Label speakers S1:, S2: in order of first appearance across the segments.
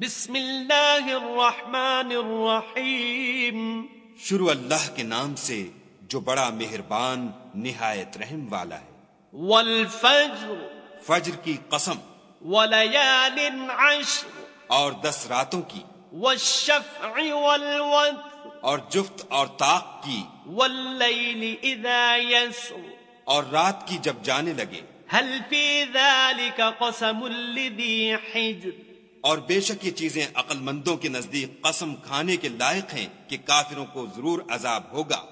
S1: بسم اللہ الرحمن الرحیم
S2: شروع اللہ کے نام سے جو بڑا مہربان نہایت رحم والا ہے۔
S1: والفجر.
S2: فجر کی قسم۔
S1: وليال عشر.
S2: اور دس راتوں کی۔
S1: والشفع والوتر.
S2: اور جفت اور طاق کی۔
S1: والليل اذا يسر
S2: اور رات کی جب جانے لگے۔
S1: هل في ذلك قسم لذي حجر؟
S2: اور بے شک یہ چیزیں عقل مندوں کے نزدیک قسم کھانے کے لائق ہیں کہ کافروں کو ضرور عذاب ہوگا۔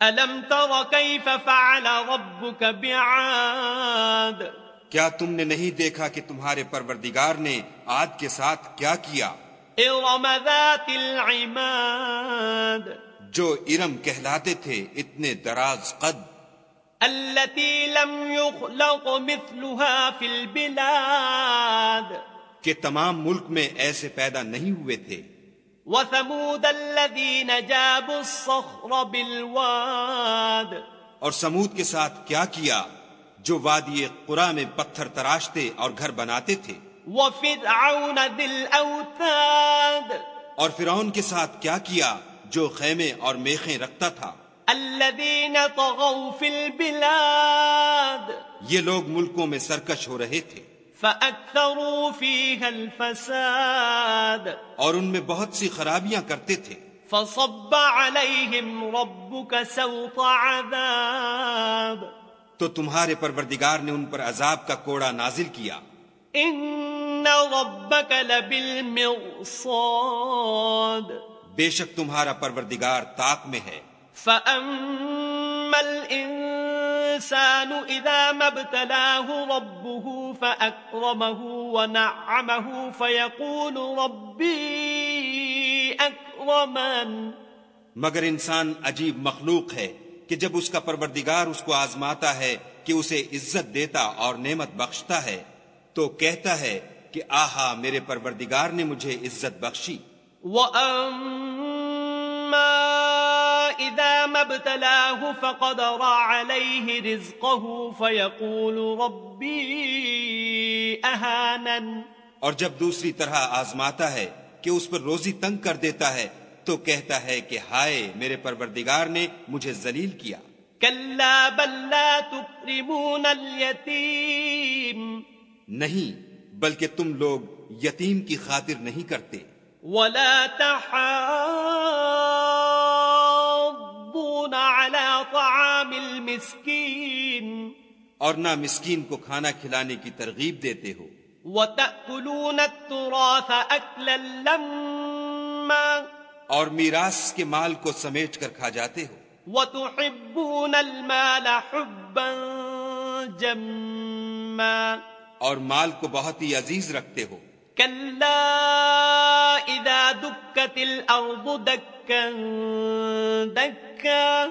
S1: الم تر كيف فعل ربك بعاد؟
S2: کیا تم نے نہیں دیکھا کہ تمہارے پروردگار نے آد کے ساتھ کیا کیا؟
S1: ارم ذات العماد۔
S2: جو ارم کہلاتے تھے اتنے دراز قد۔
S1: التي لم يخلق مثلها في البلاد۔
S2: کہ تمام ملک میں ایسے پیدا نہیں ہوئے تھے۔
S1: وثمود الذين جابوا الصخر بالواد۔
S2: اور سمود کے ساتھ کیا کیا جو وادی قرا میں پتھر تراشتے اور گھر بناتے تھے؟
S1: وفرعون ذي الاوتاد۔
S2: اور فرعون کے ساتھ کیا کیا جو خیمے اور میخیں رکھتا تھا؟
S1: الذين طغوا في البلاد۔
S2: یہ لوگ ملکوں میں سرکش ہو رہے تھے۔
S1: فأكثروا فيها الفساد
S2: اور ان میں بہت سی خرابیاں کرتے تھے۔
S1: فصب عليهم ربك سوط عذاب
S2: تو تمہارے پروردگار نے ان پر عذاب کا کوڑا نازل کیا۔
S1: ان ربك لبالمرصاد
S2: بے شک تمہارا پروردگار طاق میں ہے۔
S1: فأما الإنسان إذا ما ابتلاه ربه فأكرمه ونعمه فيقول ربي أكرمن.
S2: مگر انسان عجیب مخلوق ہے کہ جب اس کا پروردگار اس کو آزماتا ہے کہ اسے عزت دیتا اور نعمت بخشتا ہے تو کہتا ہے کہ آہا میرے پروردگار نے مجھے عزت بخشی۔
S1: وأما إذا ما ابتلاه فقدر عليه رزقه فيقول ربي أهانن
S2: اور جب دوسری طرح آزماتا ہے کہ اس پر روزی تنگ کر دیتا ہے تو کہتا ہے کہ ہائے میرے پروردگار نے مجھے ذلیل کیا۔
S1: كلا بل لا تكرمون اليتيم۔
S2: نہیں بلکہ تم لوگ یتیم کی خاطر نہیں کرتے۔
S1: ولا تحاضون المسكين
S2: اور نہ مسکین کو کھانا کھلانے کی ترغیب دیتے ہو۔
S1: وتأكلون التراث أكلا لما۔
S2: اور میراث کے مال کو سمیٹ کر کھا جاتے ہو۔
S1: وتحبون المال حبا جما۔
S2: اور مال کو بہت ہی عزیز رکھتے ہو۔
S1: كلا إذا دكت الأرض دكا دكا۔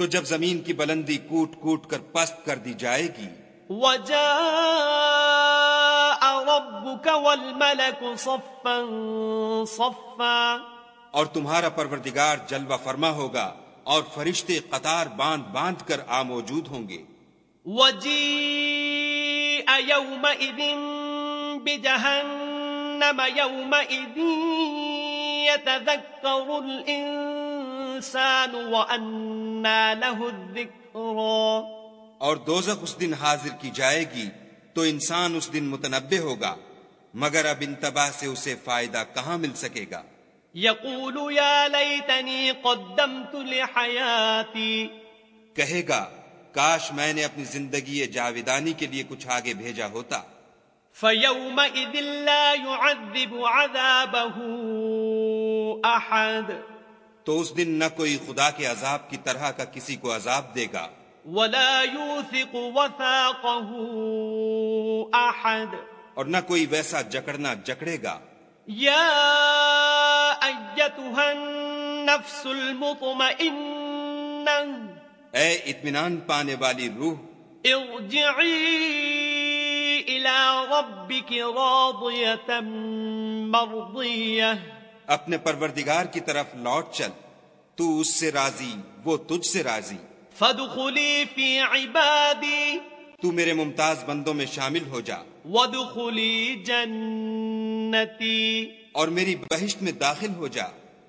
S2: تو جب زمین کی بلندی کوٹ کوٹ کر پست کر دی جائے گی۔
S1: وجاء ربك والملك صفا صفا۔
S2: اور تمہارا پروردگار جلوہ فرما ہوگا اور فرشتے قطار باندھ باندھ کر آ موجود ہوں گے۔
S1: وجيء يومئذ بجهنم يومئذ يتذكر الإنسان وأنى له الذكرى
S2: اور دوزخ اس دن حاضر کی جائے گی تو انسان اس دن متنبع ہوگا مگر اب انتباہ سے اسے فائدہ کہاں مل سکے گا؟
S1: يقول يا ليتني قدمت لحياتي
S2: کہے گا کاش میں نے اپنی زندگی جاویدانی کے لیے کچھ آگے بھیجا ہوتا۔
S1: فيومئذ لا يعذب عذابه أحد
S2: تو اس دن نہ کوئی خدا کے عذاب کی طرح کا کسی کو عذاب دے گا۔
S1: ولا يوثق وثاقه أحد۔
S2: اور نہ کوئی ویسا جکڑنا جکڑے گا۔
S1: يا أيتها النفس المطمئنة۔
S2: اے اطمینان پانے والی روح
S1: ارجعي إلى ربك راضية مرضية
S2: اپنے پروردگار کی طرف لوٹ چل۔ تو اس سے راضی وہ تجھ سے راضی۔
S1: فادخلي في عبادي
S2: تو میرے ممتاز بندوں میں شامل ہو جا۔
S1: جنتي جنتی۔
S2: اور میری بہشت میں داخل ہو جا۔